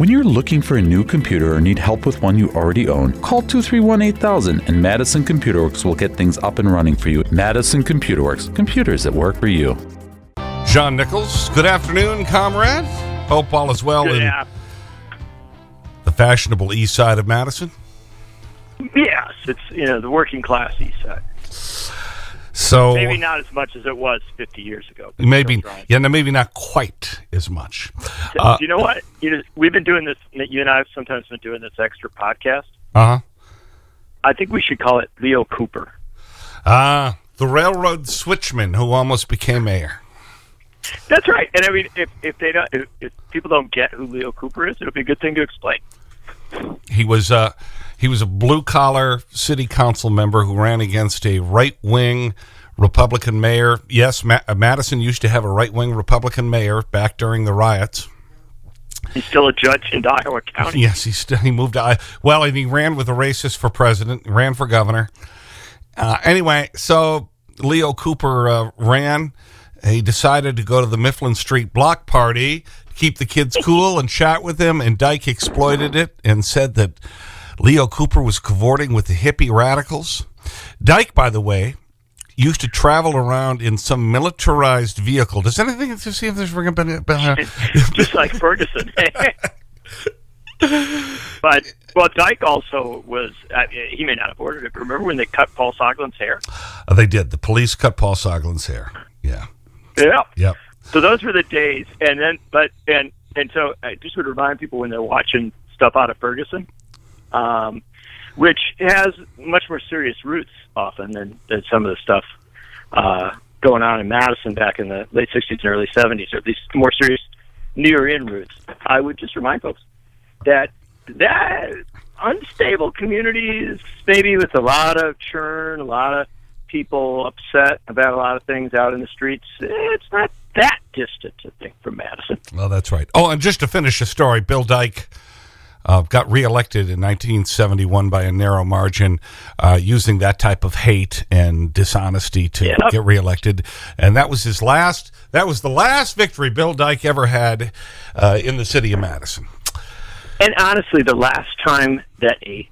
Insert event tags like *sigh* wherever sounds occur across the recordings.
When you're looking for a new computer or need help with one you already own, call 231 8000 and Madison Computer Works will get things up and running for you. Madison Computer Works, computers that work for you. John Nichols, good afternoon, comrade. Hope all is well Good in app. the fashionable east side of Madison. Yes, it's you know the working class east side. So Maybe not as much as it was 50 years ago. maybe, yeah, no, maybe not quite as much. Do Uh, you know what? You know, we've been doing this. You and I have sometimes been doing this extra podcast. uh-huh. I think we should call it Leo Cooper. Ah, the railroad switchman who almost became mayor. That's right. And I mean, if if they don't, if, if people don't get who Leo Cooper is, it'll be a good thing to explain. He was uh, he was a blue collar city council member who ran against a right wing Republican mayor. Yes, Ma uh, Madison used to have a right wing Republican mayor back during the riots. He's still a judge in Iowa County. Yes, he still he moved to Iowa. well, and he ran with a racist for president, ran for governor. Uh, anyway, so Leo Cooper uh, ran. He decided to go to the Mifflin Street block party, keep the kids *laughs* cool, and chat with them. And Dyke exploited it and said that Leo Cooper was cavorting with the hippie radicals. Dyke, by the way, used to travel around in some militarized vehicle. Does anything to see if there's been, been, been just like Ferguson. *laughs* but well, Dyke also was. Uh, he may not have ordered it. Remember when they cut Paul Soglin's hair? Uh, they did. The police cut Paul Soglin's hair. Yeah. Yeah. Yep. So those were the days, and then but and and so I just would remind people when they're watching stuff out of Ferguson, um, which has much more serious roots often than, than some of the stuff uh, going on in Madison back in the late '60s and early '70s, or at least more serious near in roots. I would just remind folks that that unstable communities, maybe with a lot of churn, a lot of people upset about a lot of things out in the streets. It's not that distant, I think, from Madison. Well, that's right. Oh, and just to finish the story, Bill Dyke uh, got reelected in 1971 by a narrow margin uh, using that type of hate and dishonesty to Yeah. get reelected. And that was his last, that was the last victory Bill Dyke ever had uh, in the city of Madison. And honestly, the last time that a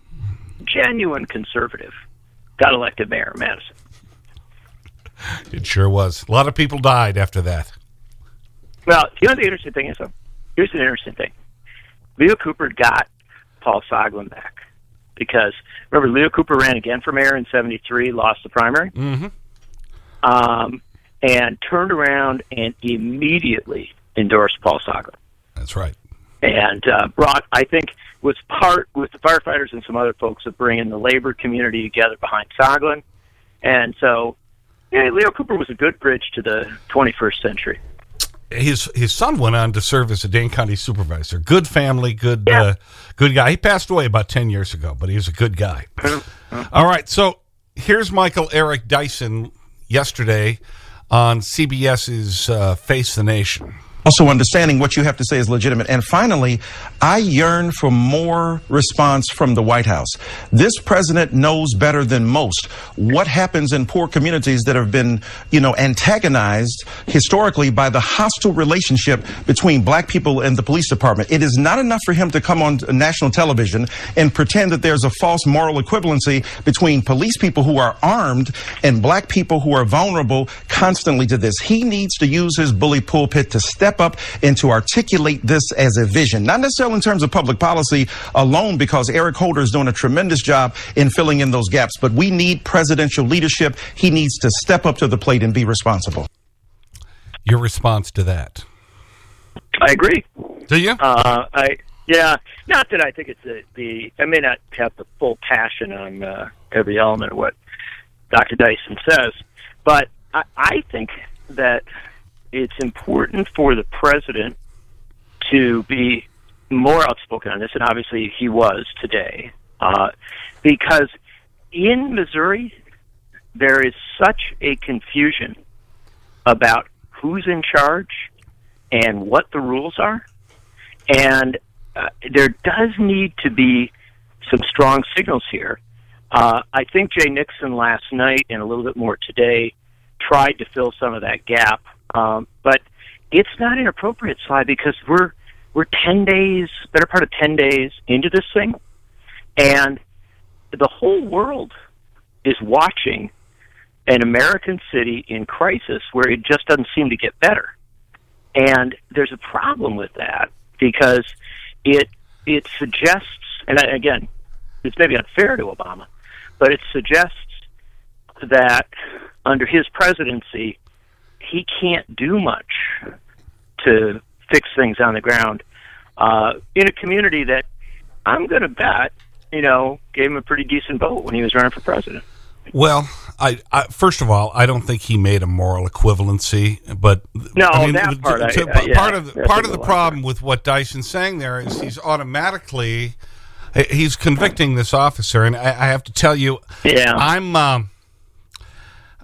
genuine conservative got elected mayor of Madison. It sure was. A lot of people died after that. Well, you know the interesting thing is, though? Here's an interesting thing. Leo Cooper got Paul Soglin back. Because, remember, Leo Cooper ran again for mayor in 73, lost the primary, Mm-hmm. um, and turned around and immediately endorsed Paul Soglin. That's right. and uh, brought, I think, was part with the firefighters and some other folks of bringing the labor community together behind Soglin. And so, yeah, Leo Cooper was a good bridge to the 21st century. His his son went on to serve as a Dane County supervisor. Good family, good Yeah. uh, good guy. He passed away about 10 years ago, but he was a good guy. All right, so here's Michael Eric Dyson yesterday on CBS's uh, Face the Nation. Also, understanding what you have to say is legitimate. And finally, I yearn for more response from the White House. This president knows better than most what happens in poor communities that have been, you know, antagonized historically by the hostile relationship between black people and the police department. It is not enough for him to come on national television and pretend that there's a false moral equivalency between police people who are armed and black people who are vulnerable constantly to this. He needs to use his bully pulpit to step up and to articulate this as a vision, not necessarily in terms of public policy alone, because Eric Holder is doing a tremendous job in filling in those gaps. But we need presidential leadership. He needs to step up to the plate and be responsible. Your response to that? I agree. Do you? Uh, I yeah, not that I think it's a, the. I may not have the full passion on uh, every element of what Dr. Dyson says, but I, I think that it's important for the president to be more outspoken on this, and obviously he was today, uh, because in Missouri there is such a confusion about who's in charge and what the rules are, and uh, there does need to be some strong signals here. Uh, I think Jay Nixon last night and a little bit more today tried to fill some of that gap, um, but it's not inappropriate, Sly, because we're we're 10 days, better part of 10 days into this thing, and the whole world is watching an American city in crisis where it just doesn't seem to get better. And there's a problem with that because it it suggests, and again, it's maybe unfair to Obama, but it suggests that under his presidency, he can't do much to fix things on the ground uh, in a community that I'm going to bet, you know, gave him a pretty decent vote when he was running for president. Well, I, I, first of all, I don't think he made a moral equivalency, but no, I mean, that part, to, I, uh, yeah, part of the, part of the problem with what Dyson's saying there is he's automatically he's convicting this officer, and I, I have to tell you, yeah, I'm. Um,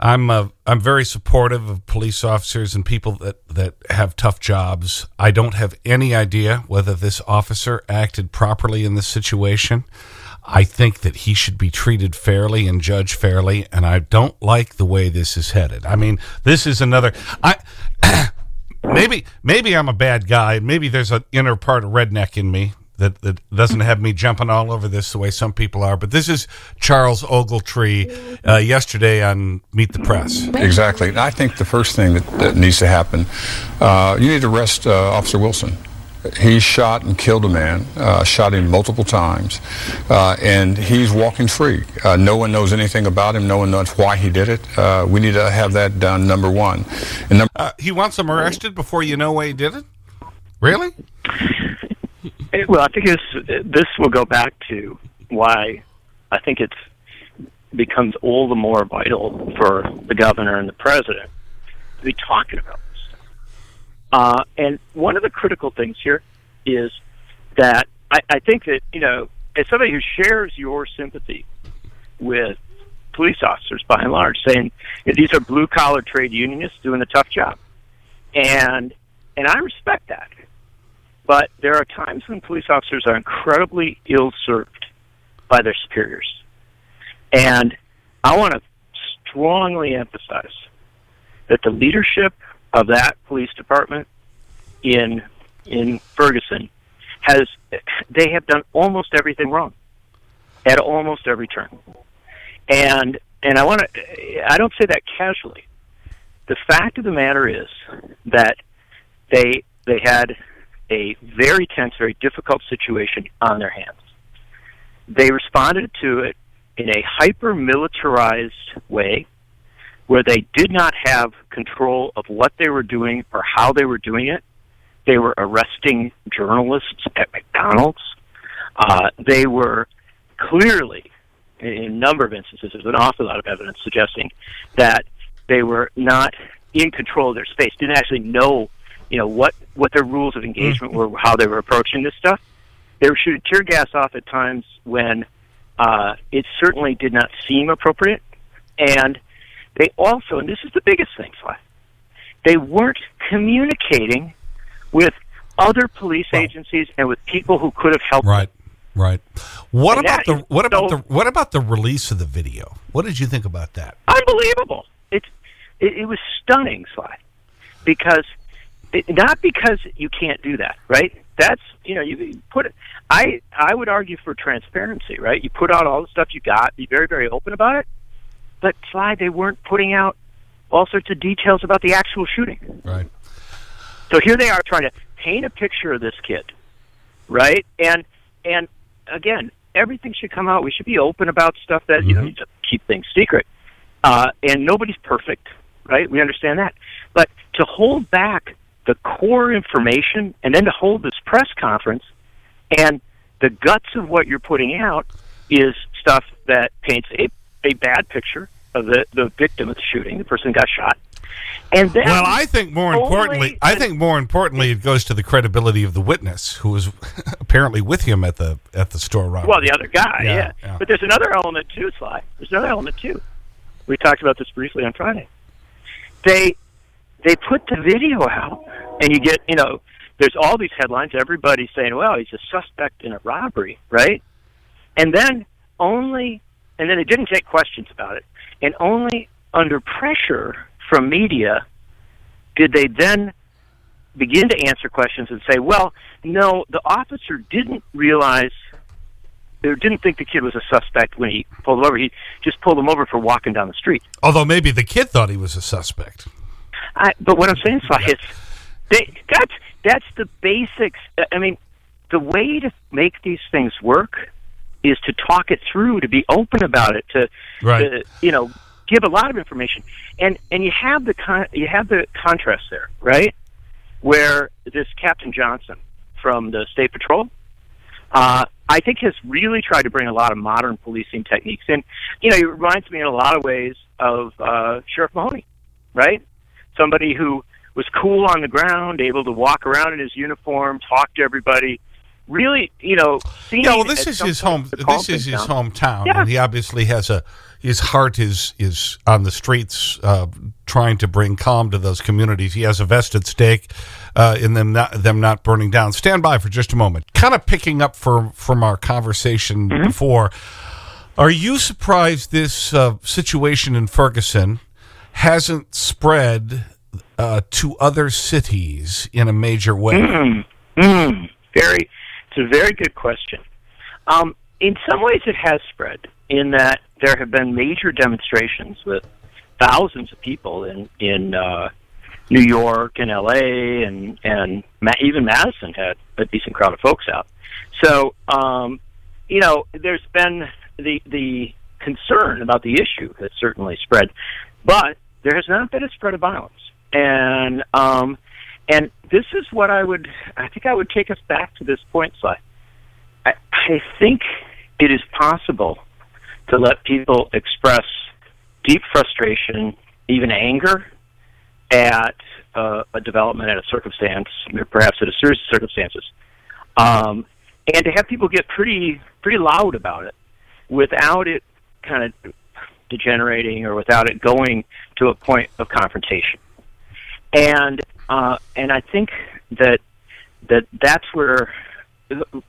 I'm uh, I'm very supportive of police officers and people that that have tough jobs. I don't have any idea whether this officer acted properly in this situation. I think that he should be treated fairly and judged fairly, and I don't like the way this is headed. I mean, this is another I *clears throat* maybe maybe I'm a bad guy. Maybe there's an inner part of redneck in me that, that doesn't have me jumping all over this the way some people are. But this is Charles Ogletree uh, yesterday on Meet the Press. Exactly. I think the first thing that, that needs to happen, uh, you need to arrest uh, Officer Wilson. He shot and killed a man, uh, shot him multiple times, uh, and he's walking free. Uh, no one knows anything about him. No one knows why he did it. Uh, we need to have that done, number one. And number he wants him arrested before you know why he did it? Really? Well, I think this this will go back to why I think it's becomes all the more vital for the governor and the president to be talking about this stuff. Uh, and one of the critical things here is that I, I think that you know, as somebody who shares your sympathy with police officers by and large, saying these are blue collar trade unionists doing a tough job, and and I respect that. But there are times when police officers are incredibly ill served by their superiors. And I want to strongly emphasize that the leadership of that police department in in Ferguson has they have done almost everything wrong at almost every turn. And and I want to I don't say that casually. The fact of the matter is that they they had a very tense, very difficult situation on their hands. They responded to it in a hyper militarized way where they did not have control of what they were doing or how they were doing it. They were arresting journalists at McDonald's. Uh, they were clearly, in a number of instances, there's an awful lot of evidence suggesting that they were not in control of their space, didn't actually know you know what what their rules of engagement mm-hmm. were, how they were approaching this stuff. They were shooting tear gas off at times when uh, it certainly did not seem appropriate, and they also, and this is the biggest thing, Sly, they weren't communicating with other police agencies and with people who could have helped. Right. Them. Right. What and about the what about so, the what about the release of the video? What did you think about that? Unbelievable. It's it, it was stunning, Sly, because it, not because you can't do that, right? That's you know you put it. I I would argue for transparency, right? You put out all the stuff you got, be very very open about it. But Sly, they weren't putting out all sorts of details about the actual shooting. Right. So here they are trying to paint a picture of this kid, right? And and again, everything should come out. We should be open about stuff that mm-hmm. you know keep things secret. Uh, and nobody's perfect, right? We understand that. But to hold back the core information and then to hold this press conference and the guts of what you're putting out is stuff that paints a, a bad picture of the, the victim of the shooting, the person who got shot. And then well, I think more importantly, I think more importantly, it goes to the credibility of the witness who was *laughs* apparently with him at the at the store robbery. Well, the other guy, yeah, yeah. yeah. But there's another element too, Sly. There's another element too. We talked about this briefly on Friday. They they put the video out, and you get, you know, there's all these headlines. Everybody's saying, well, he's a suspect in a robbery, right? And then only, and then they didn't take questions about it. And only under pressure from media did they then begin to answer questions and say, well, no, the officer didn't realize or didn't think the kid was a suspect when he pulled him over. He just pulled him over for walking down the street. Although maybe the kid thought he was a suspect. I, but what I'm saying, Sly, is they, that's, that's the basics. I mean, the way to make these things work is to talk it through, to be open about it, to, Right. to you know, give a lot of information. And and you have the con- you have the contrast there, right? Where this Captain Johnson from the State Patrol, uh, I think has really tried to bring a lot of modern policing techniques and You know, it reminds me in a lot of ways of uh, Sheriff Mahoney, right? Somebody who was cool on the ground, able to walk around in his uniform, talk to everybody. Really, you know, seeing Yeah, well, this is his home. This is his down. hometown, Yeah. and he obviously has a his heart is is on the streets, uh, trying to bring calm to those communities. He has a vested stake uh, in them not them not burning down. Stand by for just a moment. Kind of picking up from from our conversation Mm-hmm. before. Are you surprised this uh, situation in Ferguson hasn't spread uh, to other cities in a major way? Mm, very, it's a very good question. Um, in some ways, it has spread in that there have been major demonstrations with thousands of people in in uh, New York and L.A. and and Ma- even Madison had a decent crowd of folks out. So, um, you know, there's been the the concern about the issue has certainly spread, but there has not been a spread of violence. And um, and this is what I would I think I would take us back to this point, Sly. I, I think it is possible to let people express deep frustration, even anger, at uh, a development, at a circumstance, perhaps at a series of circumstances, um, and to have people get pretty pretty loud about it without it kind of degenerating or without it going to a point of confrontation. And uh, and I think that that that's where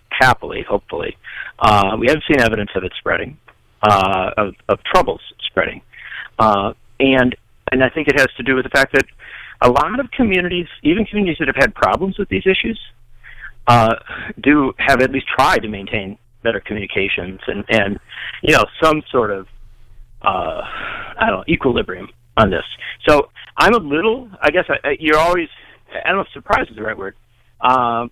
happily, hopefully, uh, we haven't seen evidence of it spreading, uh, of, of troubles spreading, uh, and and I think it has to do with the fact that a lot of communities, even communities that have had problems with these issues, uh, do have at least tried to maintain better communications and and you know some sort of uh, I don't know equilibrium on this. So I'm a little, I guess I, you're always, I don't know if surprise is the right word. Um,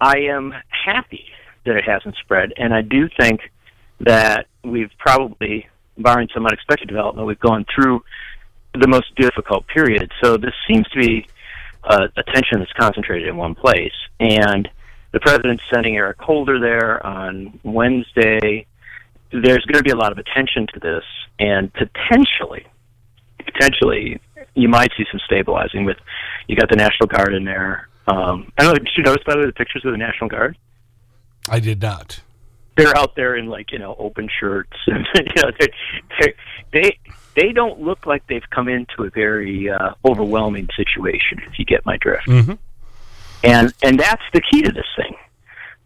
I am happy that it hasn't spread, and I do think that we've probably, barring some unexpected development, we've gone through the most difficult period. So this seems to be uh, attention that's concentrated in one place, and the president's sending Eric Holder there on Wednesday. There's going to be a lot of attention to this, and potentially, potentially, you might see some stabilizing with. You got the National Guard in there. Um, I don't know. Did you notice by the way the pictures of the National Guard? I did not. They're out there in like you know open shirts, *laughs* and you know they they they they don't look like they've come into a very uh, overwhelming situation. If you get my drift, Mhm. and and that's the key to this thing.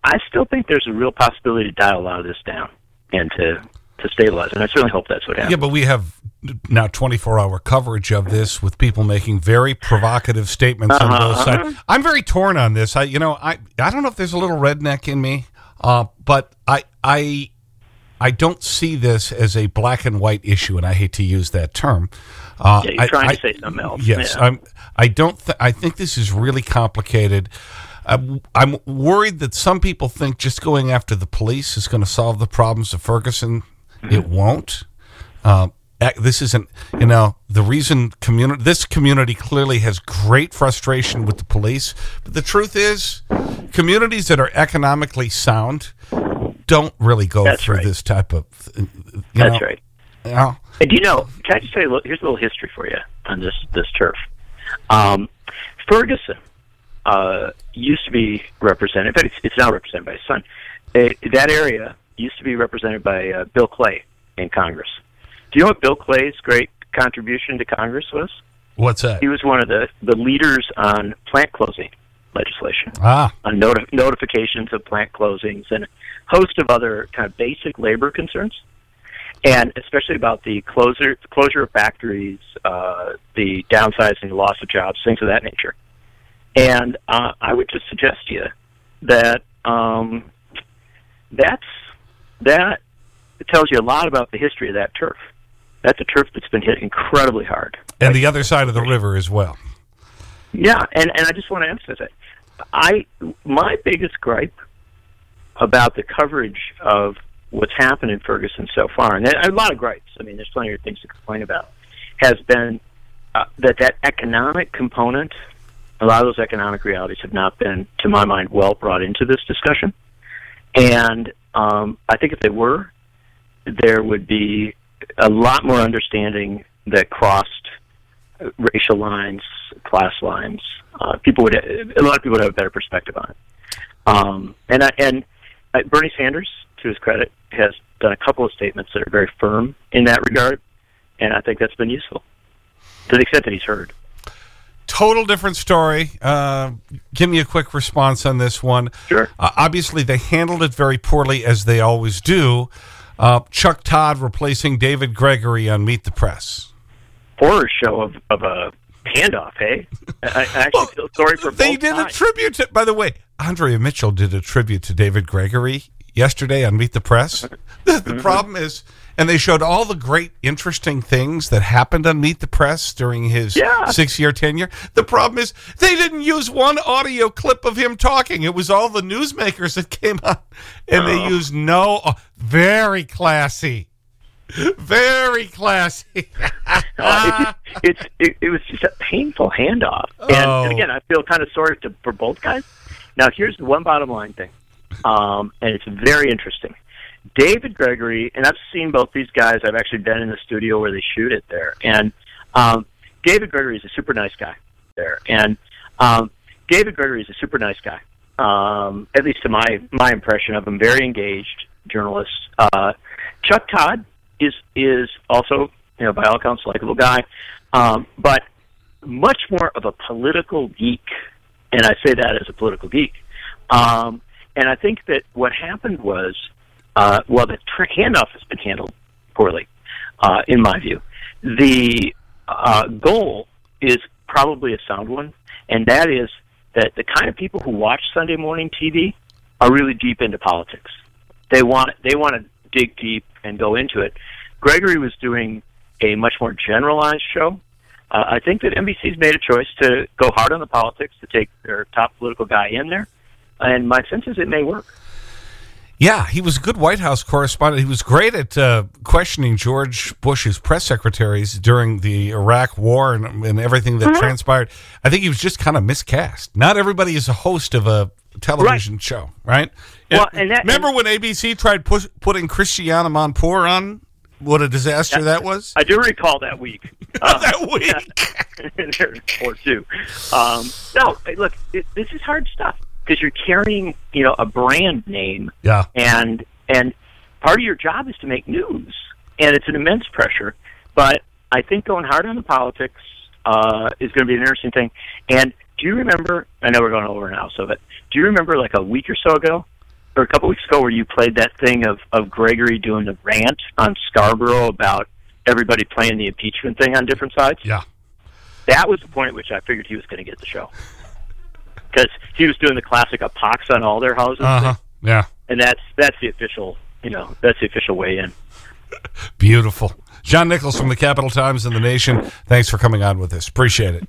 I still think there's a real possibility to dial a lot of this down and to to stabilize, and I certainly hope that's what happens. Yeah, but we have now 24-hour coverage of this with people making very provocative statements on Uh-huh, both sides. I'm very torn on this. I, you know, I, I don't know if there's a little redneck in me, uh, but I, I, I don't see this as a black and white issue, and I hate to use that term. Uh, Yeah, you're trying I- to say something else. Yes, Yeah. I'm. I don't. Th I think this is really complicated. I'm, I'm worried that some people think just going after the police is going to solve the problems of Ferguson. Mm-hmm. It won't. Uh, this isn't. You know, the reason community. This community clearly has great frustration with the police. But the truth is, communities that are economically sound don't really go That's through right. this type of. You That's know, right. You know, And do you know? Can I just tell you? Here's a little history for you on this this turf. Um, Ferguson uh, used to be represented, but it's, it's now represented by his son. Uh, that area used to be represented by uh, Bill Clay in Congress. Do you know what Bill Clay's great contribution to Congress was? what's that? He was one of the the leaders on plant closing legislation Ah, on noti- notifications of plant closings and a host of other kind of basic labor concerns, and especially about the closure closure of factories, uh, the downsizing, the loss of jobs, things of that nature. And uh, I would just suggest to you that um, that's that tells you a lot about the history of that turf. That's a turf that's been hit incredibly hard. And the other side of the river as well. Yeah, and and I just want to emphasize it. I my biggest gripe about the coverage of what's happened in Ferguson so far, and a lot of gripes. I mean, there's plenty of things to complain about. Has been uh, that that economic component, a lot of those economic realities have not been, to my mind, well brought into this discussion. And um, I think if they were, there would be a lot more understanding that crossed racial lines, class lines. Uh, people would, a lot of people would have a better perspective on it. Um, and I, and uh, Bernie Sanders, to his credit, has done a couple of statements that are very firm in that regard, and I think that's been useful to the extent that he's heard. Total different story. Uh, give me a quick response on this one. Sure. Uh, obviously, they handled it very poorly, as they always do. Uh, Chuck Todd replacing David Gregory on Meet the Press. Horror show of, of a handoff, hey? I, I actually well, feel sorry for They did sides. a tribute to, by the way, Andrea Mitchell did a tribute to David Gregory yesterday on Meet the Press. *laughs* the, the mm -hmm. problem is, and they showed all the great, interesting things that happened on Meet the Press during his yeah. six-year tenure. The problem is they didn't use one audio clip of him talking. It was all the newsmakers that came on, and oh. they used no, uh, very classy. Very classy. *laughs* uh, it, just, it's, it, it was just a painful handoff. And, oh. and again, I feel kind of sorry to, for both guys. Now, here's the one bottom line thing, um, and it's very interesting. David Gregory, and I've seen both these guys. I've actually been in the studio where they shoot it there, and um, David Gregory is a super nice guy there, and um, David Gregory is a super nice guy. Um, at least to my my impression of him, very engaged journalist. Uh, Chuck Todd is is also you know by all accounts a likable guy, um, but much more of a political geek, and I say that as a political geek. Um, and I think that what happened was, uh, well, the handoff has been handled poorly, uh, in my view. The uh, goal is probably a sound one, and that is that the kind of people who watch Sunday morning TV are really deep into politics. They want they want to dig deep and go into it. Gregory was doing a much more generalized show. Uh, I think that NBC's made a choice to go hard on the politics, to take their top political guy in there, and my sense is it may work. Yeah, he was a good White House correspondent. He was great at uh, questioning George Bush's press secretaries during the Iraq War and, and everything that -hmm. transpired. I think he was just kind of miscast. Not everybody is a host of a television right. show, right? Well, and, and that, remember when ABC tried push, putting Christiana Amanpour on? What a disaster that, that was. I do recall that week. *laughs* Uh, that week. *laughs* or two. Um, no, look, it, this is hard stuff because you're carrying, you know, a brand name. Yeah. And and part of your job is to make news, and it's an immense pressure. But I think going hard on the politics uh, is going to be an interesting thing. And do you remember? I know we're going over now, so but do you remember like a week or so ago, or a couple weeks ago, where you played that thing of of Gregory doing the rant on Scarborough about everybody playing the impeachment thing on different sides? Yeah, that was the point at which I figured he was going to get the show because he was doing the classic a pox on all their houses. Uh-huh. Yeah, and that's that's the official, you know, that's the official way in. *laughs* Beautiful. John Nichols from the Capital Times and the Nation. Thanks for coming on with us. Appreciate it.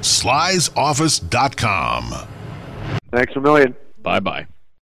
Sly'sOffice.com. Thanks a million. Bye bye.